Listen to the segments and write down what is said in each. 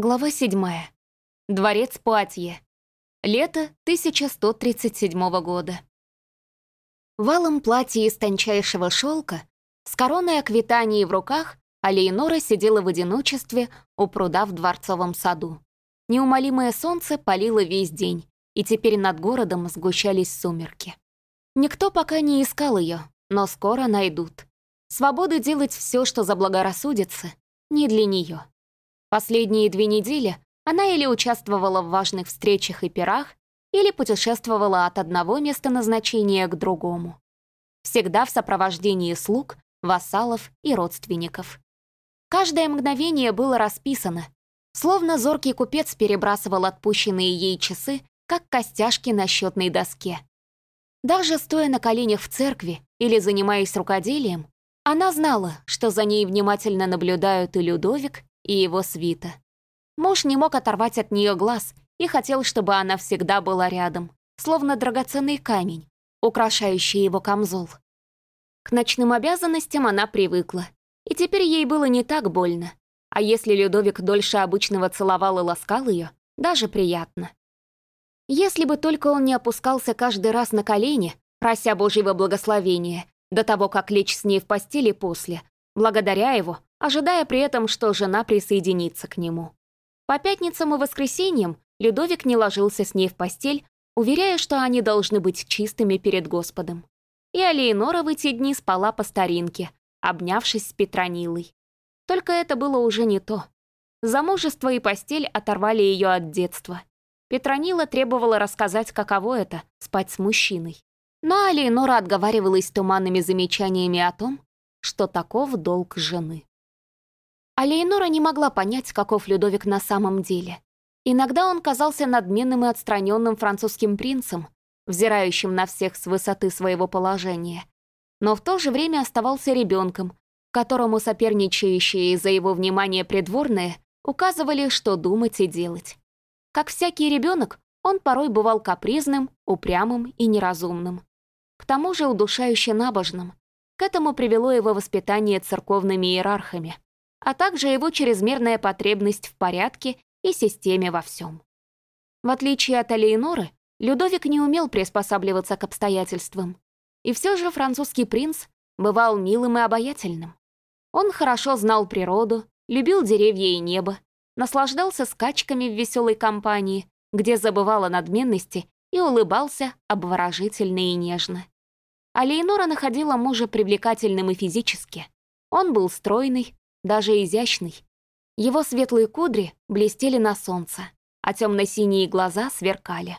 Глава 7. Дворец Пуатье. Лето 1137 года. В алом платье из тончайшего шелка, с короной Аквитании в руках, Алейнора сидела в одиночестве у пруда в дворцовом саду. Неумолимое солнце палило весь день, и теперь над городом сгущались сумерки. Никто пока не искал ее, но скоро найдут. Свободу делать все, что заблагорассудится, не для нее. Последние две недели она или участвовала в важных встречах и пирах, или путешествовала от одного места назначения к другому. Всегда в сопровождении слуг, вассалов и родственников. Каждое мгновение было расписано, словно зоркий купец перебрасывал отпущенные ей часы, как костяшки на счетной доске. Даже стоя на коленях в церкви или занимаясь рукоделием, она знала, что за ней внимательно наблюдают и Людовик, и его свита. Муж не мог оторвать от нее глаз и хотел, чтобы она всегда была рядом, словно драгоценный камень, украшающий его камзол. К ночным обязанностям она привыкла, и теперь ей было не так больно. А если Людовик дольше обычного целовал и ласкал ее, даже приятно. Если бы только он не опускался каждый раз на колени, прося Божьего благословения, до того, как лечь с ней в постели после, благодаря его, ожидая при этом, что жена присоединится к нему. По пятницам и воскресеньям Людовик не ложился с ней в постель, уверяя, что они должны быть чистыми перед Господом. И Алиенора в эти дни спала по старинке, обнявшись с Петронилой. Только это было уже не то. Замужество и постель оторвали ее от детства. Петронила требовала рассказать, каково это — спать с мужчиной. Но Алиенора отговаривалась туманными замечаниями о том, что таков долг жены. А Лейнора не могла понять, каков Людовик на самом деле. Иногда он казался надменным и отстраненным французским принцем, взирающим на всех с высоты своего положения. Но в то же время оставался ребенком, которому соперничающие за его внимание придворные указывали, что думать и делать. Как всякий ребенок, он порой бывал капризным, упрямым и неразумным. К тому же удушающе набожным. К этому привело его воспитание церковными иерархами а также его чрезмерная потребность в порядке и системе во всем. В отличие от Алейноры, Людовик не умел приспосабливаться к обстоятельствам. И все же французский принц бывал милым и обаятельным. Он хорошо знал природу, любил деревья и небо, наслаждался скачками в веселой компании, где забывал о надменности и улыбался обворожительно и нежно. А Лейнора находила мужа привлекательным и физически. Он был стройный, даже изящный. Его светлые кудри блестели на солнце, а темно-синие глаза сверкали.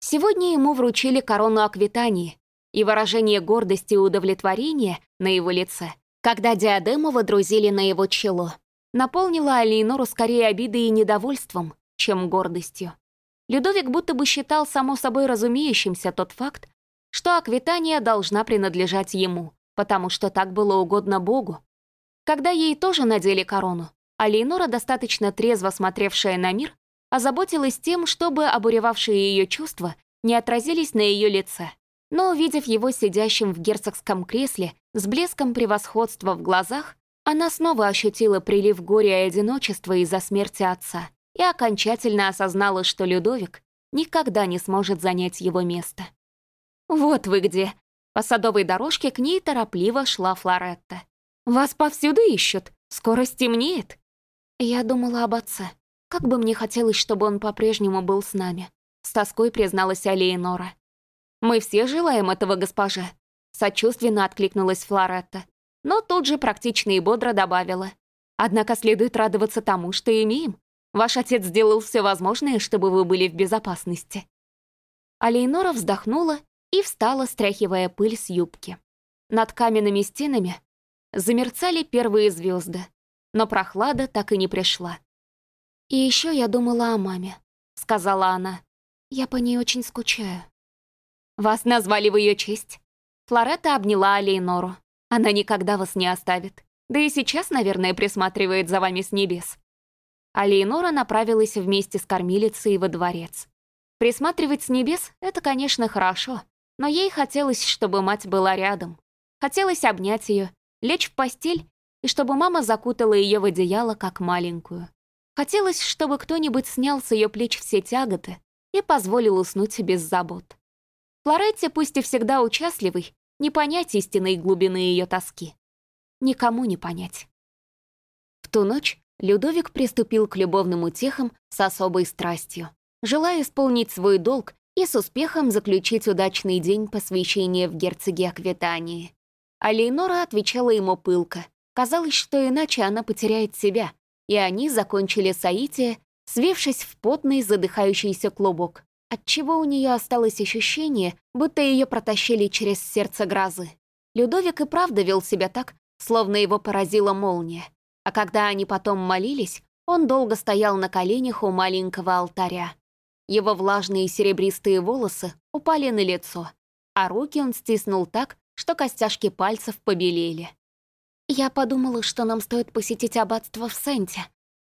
Сегодня ему вручили корону Аквитании, и выражение гордости и удовлетворения на его лице, когда диадему водрузили на его чело, наполнило Алейнору скорее обидой и недовольством, чем гордостью. Людовик будто бы считал само собой разумеющимся тот факт, что Аквитания должна принадлежать ему, потому что так было угодно Богу, когда ей тоже надели корону, а Лейнора, достаточно трезво смотревшая на мир, озаботилась тем, чтобы обуревавшие ее чувства не отразились на ее лице. Но, увидев его сидящим в герцогском кресле с блеском превосходства в глазах, она снова ощутила прилив горя и одиночества из-за смерти отца и окончательно осознала, что Людовик никогда не сможет занять его место. «Вот вы где!» По садовой дорожке к ней торопливо шла Флоретта. Вас повсюду ищут. Скоро стемнеет». Я думала об отце. Как бы мне хотелось, чтобы он по-прежнему был с нами. С тоской призналась Алиенора. «Мы все желаем этого, госпожа», — сочувственно откликнулась Флоретта. Но тут же практично и бодро добавила. «Однако следует радоваться тому, что имеем. Ваш отец сделал все возможное, чтобы вы были в безопасности». Алейнора вздохнула и встала, стряхивая пыль с юбки. Над каменными стенами Замерцали первые звезды, но прохлада так и не пришла. «И еще я думала о маме», — сказала она. «Я по ней очень скучаю». «Вас назвали в ее честь?» Флоретта обняла Алейнору. «Она никогда вас не оставит. Да и сейчас, наверное, присматривает за вами с небес». Алейнора направилась вместе с кормилицей во дворец. Присматривать с небес — это, конечно, хорошо, но ей хотелось, чтобы мать была рядом. Хотелось обнять ее, лечь в постель и чтобы мама закутала ее в одеяло, как маленькую. Хотелось, чтобы кто-нибудь снял с ее плеч все тяготы и позволил уснуть без забот. Флоретте, пусть и всегда участливый, не понять истинной глубины ее тоски. Никому не понять. В ту ночь Людовик приступил к любовным утехам с особой страстью, желая исполнить свой долг и с успехом заключить удачный день посвящения в герцоге Аквитании. А Лейнора отвечала ему пылко. Казалось, что иначе она потеряет себя, и они закончили соитие, свившись в потный задыхающийся клубок, отчего у нее осталось ощущение, будто ее протащили через сердце грозы. Людовик и правда вел себя так, словно его поразила молния. А когда они потом молились, он долго стоял на коленях у маленького алтаря. Его влажные серебристые волосы упали на лицо, а руки он стиснул так, что костяшки пальцев побелели. «Я подумала, что нам стоит посетить аббатство в Сенте»,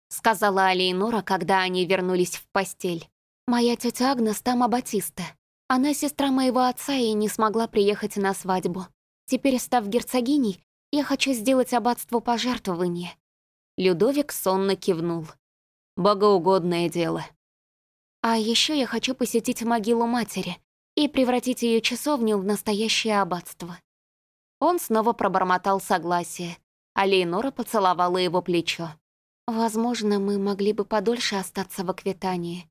сказала Алейнора, когда они вернулись в постель. «Моя тетя Агнес там аббатиста. Она сестра моего отца и не смогла приехать на свадьбу. Теперь, став герцогиней, я хочу сделать аббатству пожертвование». Людовик сонно кивнул. «Богоугодное дело». «А еще я хочу посетить могилу матери и превратить ее часовню в настоящее аббатство». Он снова пробормотал согласие, а Лейнора поцеловала его плечо. «Возможно, мы могли бы подольше остаться в Аквитании».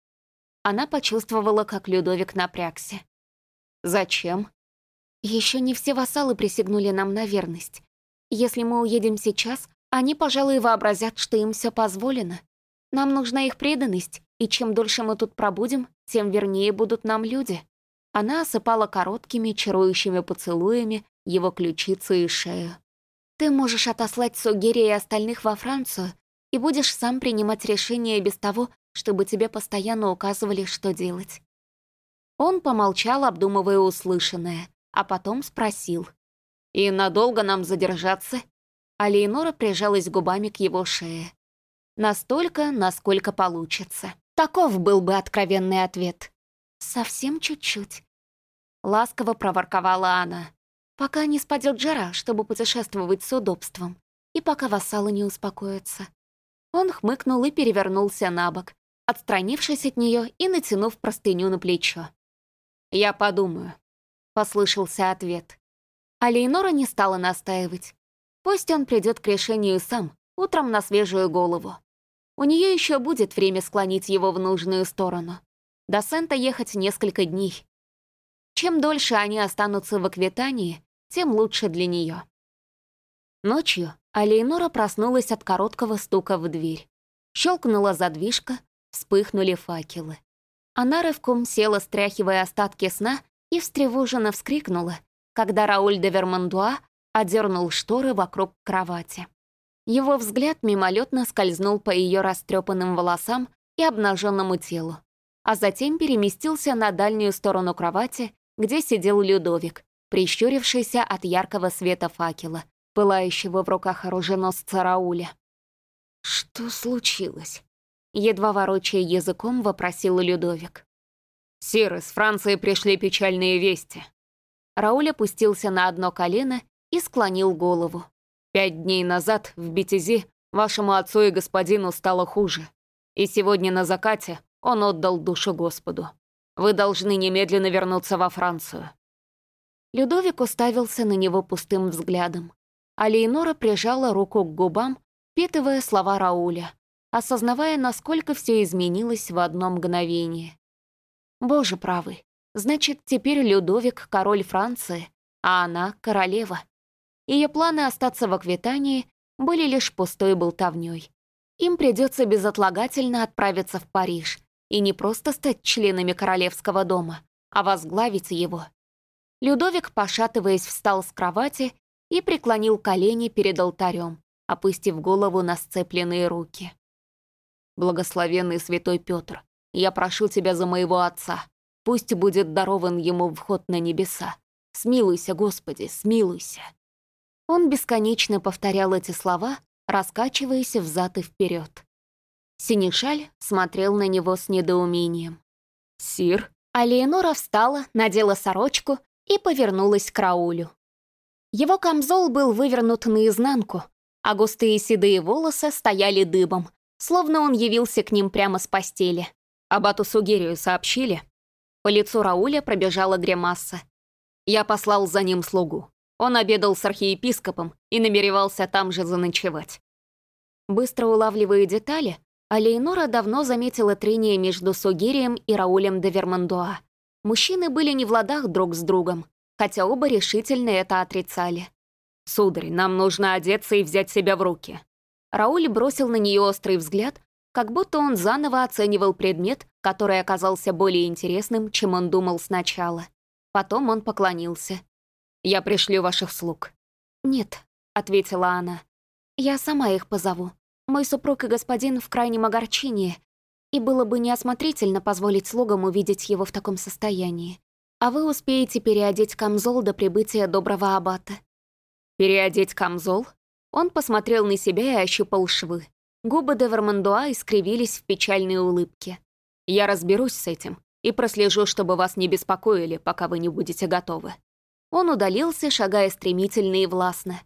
Она почувствовала, как Людовик напрягся. «Зачем?» Еще не все вассалы присягнули нам на верность. Если мы уедем сейчас, они, пожалуй, вообразят, что им все позволено. Нам нужна их преданность, и чем дольше мы тут пробудем, тем вернее будут нам люди». Она осыпала короткими, чарующими поцелуями его ключицы и шею. «Ты можешь отослать Сугери и остальных во Францию и будешь сам принимать решения без того, чтобы тебе постоянно указывали, что делать». Он помолчал, обдумывая услышанное, а потом спросил. «И надолго нам задержаться?» А Лейнора прижалась губами к его шее. Настолько, насколько получится. Таков был бы откровенный ответ. «Совсем чуть-чуть», — ласково проворковала она. «Пока не спадет жара, чтобы путешествовать с удобством, и пока вассалы не успокоятся». Он хмыкнул и перевернулся на бок, отстранившись от нее и натянув простыню на плечо. «Я подумаю», — послышался ответ. А Лейнора не стала настаивать. Пусть он придет к решению сам, утром на свежую голову. У нее еще будет время склонить его в нужную сторону. До Сента ехать несколько дней. Чем дольше они останутся в Аквитании, тем лучше для нее. Ночью Алейнора проснулась от короткого стука в дверь. Щелкнула задвижка, вспыхнули факелы. Она рывком села, стряхивая остатки сна, и встревоженно вскрикнула, когда Рауль де Вермандуа одернул шторы вокруг кровати. Его взгляд мимолетно скользнул по ее растрепанным волосам и обнаженному телу, а затем переместился на дальнюю сторону кровати, где сидел Людовик, прищурившийся от яркого света факела, пылающего в руках оруженосца Рауля. «Что случилось?» Едва ворочая языком, вопросил Людовик. «Сир, из Франции пришли печальные вести». Рауль опустился на одно колено и склонил голову. Пять дней назад в Бетези вашему отцу и господину стало хуже, и сегодня на закате он отдал душу Господу. Вы должны немедленно вернуться во Францию». Людовик уставился на него пустым взглядом, а Лейнора прижала руку к губам, впитывая слова Рауля, осознавая, насколько все изменилось в одно мгновение. Боже правый, значит, теперь Людовик — король Франции, а она — королева. Ее планы остаться в Аквитании были лишь пустой болтовней. Им придется безотлагательно отправиться в Париж и не просто стать членами королевского дома, а возглавить его. Людовик, пошатываясь, встал с кровати и преклонил колени перед алтарем, опустив голову на сцепленные руки. «Благословенный святой Петр, я прошу тебя за моего отца. Пусть будет дарован ему вход на небеса. Смилуйся, Господи, смилуйся!» Он бесконечно повторял эти слова, раскачиваясь взад и вперед. Синишаль смотрел на него с недоумением. «Сир?» А Леонора встала, надела сорочку и повернулась к Раулю. Его камзол был вывернут наизнанку, а густые седые волосы стояли дыбом, словно он явился к ним прямо с постели. Абату Сугерию сообщили. По лицу Рауля пробежала гримаса. Я послал за ним слугу. Он обедал с архиепископом и намеревался там же заночевать. Быстро улавливая детали, Алейнора давно заметила трение между Сугерием и Раулем де Вермандуа. Мужчины были не в ладах друг с другом, хотя оба решительно это отрицали. «Сударь, нам нужно одеться и взять себя в руки». Рауль бросил на нее острый взгляд, как будто он заново оценивал предмет, который оказался более интересным, чем он думал сначала. Потом он поклонился. «Я пришлю ваших слуг». «Нет», — ответила она. «Я сама их позову. Мой супруг и господин в крайнем огорчении, и было бы неосмотрительно позволить слугам увидеть его в таком состоянии. А вы успеете переодеть камзол до прибытия доброго аббата. Переодеть камзол? Он посмотрел на себя и ощупал швы. Губы де Вермандуа искривились в печальной улыбке. «Я разберусь с этим и прослежу, чтобы вас не беспокоили, пока вы не будете готовы». Он удалился, шагая стремительно и властно.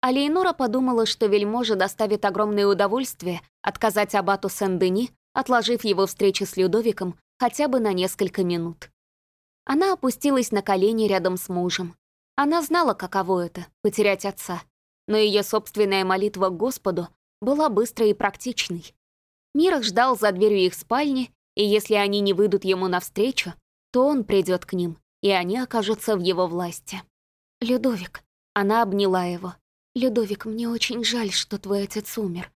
А Лейнора подумала, что вельможа доставит огромное удовольствие отказать абату Сен-Дени, отложив его встречу с Людовиком хотя бы на несколько минут. Она опустилась на колени рядом с мужем. Она знала, каково это — потерять отца, но ее собственная молитва к Господу была быстрой и практичной. Мирах ждал за дверью их спальни, и если они не выйдут ему навстречу, то он придет к ним, и они окажутся в его власти. «Людовик», — она обняла его. «Людовик, мне очень жаль, что твой отец умер.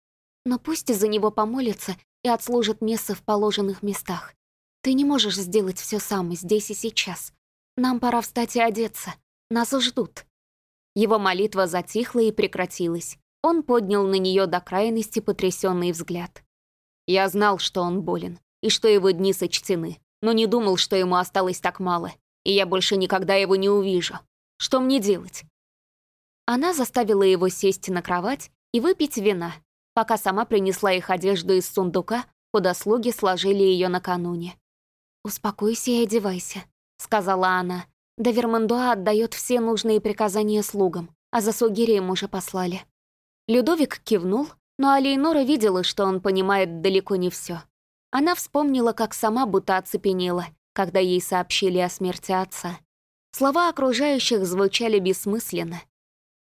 Но пусть из-за него помолятся и отслужат мессы в положенных местах. Ты не можешь сделать все сам здесь и сейчас. Нам пора встать и одеться. Нас ждут». Его молитва затихла и прекратилась. Он поднял на нее до крайности потрясенный взгляд. Я знал, что он болен, и что его дни сочтены, но не думал, что ему осталось так мало, и я больше никогда его не увижу. Что мне делать? Она заставила его сесть на кровать и выпить вина, пока сама принесла их одежду из сундука, куда слуги сложили ее накануне. «Успокойся и одевайся», — сказала она, да Вермандуа отдает все нужные приказания слугам, а за Сугирием уже послали. Людовик кивнул, но Алейнора видела, что он понимает далеко не все. Она вспомнила, как сама будто оцепенела, когда ей сообщили о смерти отца. Слова окружающих звучали бессмысленно.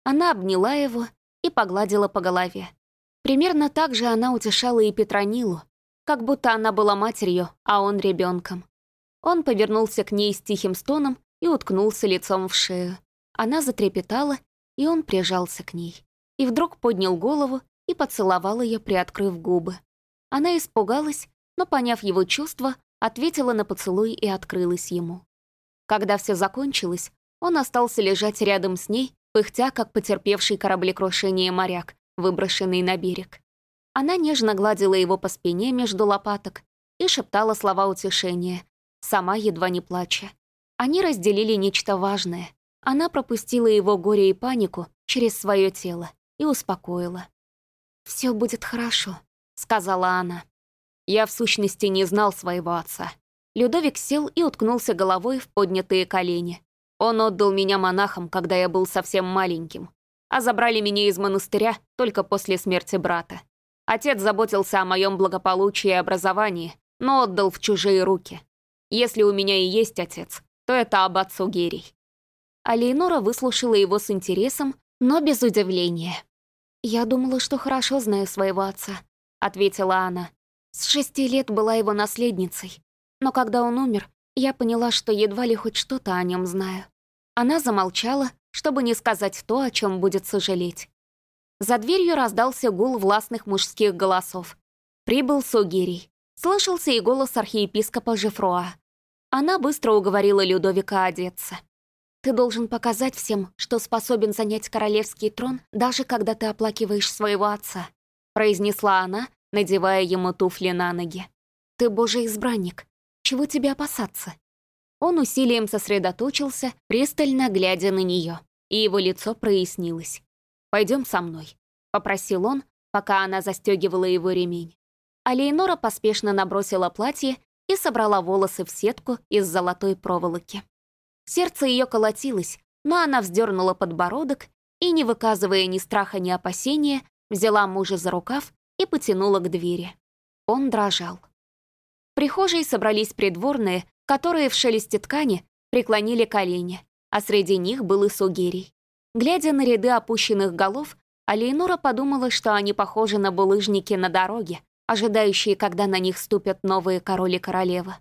Она обняла его и погладила по голове. Примерно так же она утешала и Петронилу, как будто она была матерью, а он ребенком. Он повернулся к ней с тихим стоном и уткнулся лицом в шею. Она затрепетала, и он прижался к ней. И вдруг поднял голову и поцеловал ее, приоткрыв губы. Она испугалась, но, поняв его чувства, ответила на поцелуй и открылась ему. Когда все закончилось, он остался лежать рядом с ней, пыхтя, как потерпевший кораблекрушение моряк, выброшенный на берег. Она нежно гладила его по спине между лопаток и шептала слова утешения, сама едва не плача. Они разделили нечто важное. Она пропустила его горе и панику через свое тело и успокоила. Все будет хорошо», — сказала она. Я в сущности не знал своего отца. Людовик сел и уткнулся головой в поднятые колени. Он отдал меня монахам, когда я был совсем маленьким, а забрали меня из монастыря только после смерти брата. Отец заботился о моем благополучии и образовании, но отдал в чужие руки. Если у меня и есть отец, то это аббат Сугерий. А Лейнора выслушала его с интересом, но без удивления. «Я думала, что хорошо знаю своего отца», — ответила она. «С шести лет была его наследницей. Но когда он умер, я поняла, что едва ли хоть что-то о нем знаю». Она замолчала, чтобы не сказать то, о чем будет сожалеть. За дверью раздался гул властных мужских голосов. Прибыл Сугерий. Слышался и голос архиепископа Жефруа. Она быстро уговорила Людовика одеться. «Ты должен показать всем, что способен занять королевский трон, даже когда ты оплакиваешь своего отца», произнесла она, надевая ему туфли на ноги. «Ты божий избранник. Чего тебе опасаться?» Он усилием сосредоточился, пристально глядя на нее, и его лицо прояснилось. Пойдем со мной», — попросил он, пока она застегивала его ремень. А Лейнора поспешно набросила платье и собрала волосы в сетку из золотой проволоки. Сердце ее колотилось, но она вздернула подбородок и, не выказывая ни страха, ни опасения, взяла мужа за рукав и потянула к двери. Он дрожал. В прихожей собрались придворные, которые в шелесте ткани преклонили колени, а среди них был и Сугерий. Глядя на ряды опущенных голов, Алейнора подумала, что они похожи на булыжники на дороге, ожидающие, когда на них ступят новые король и королева.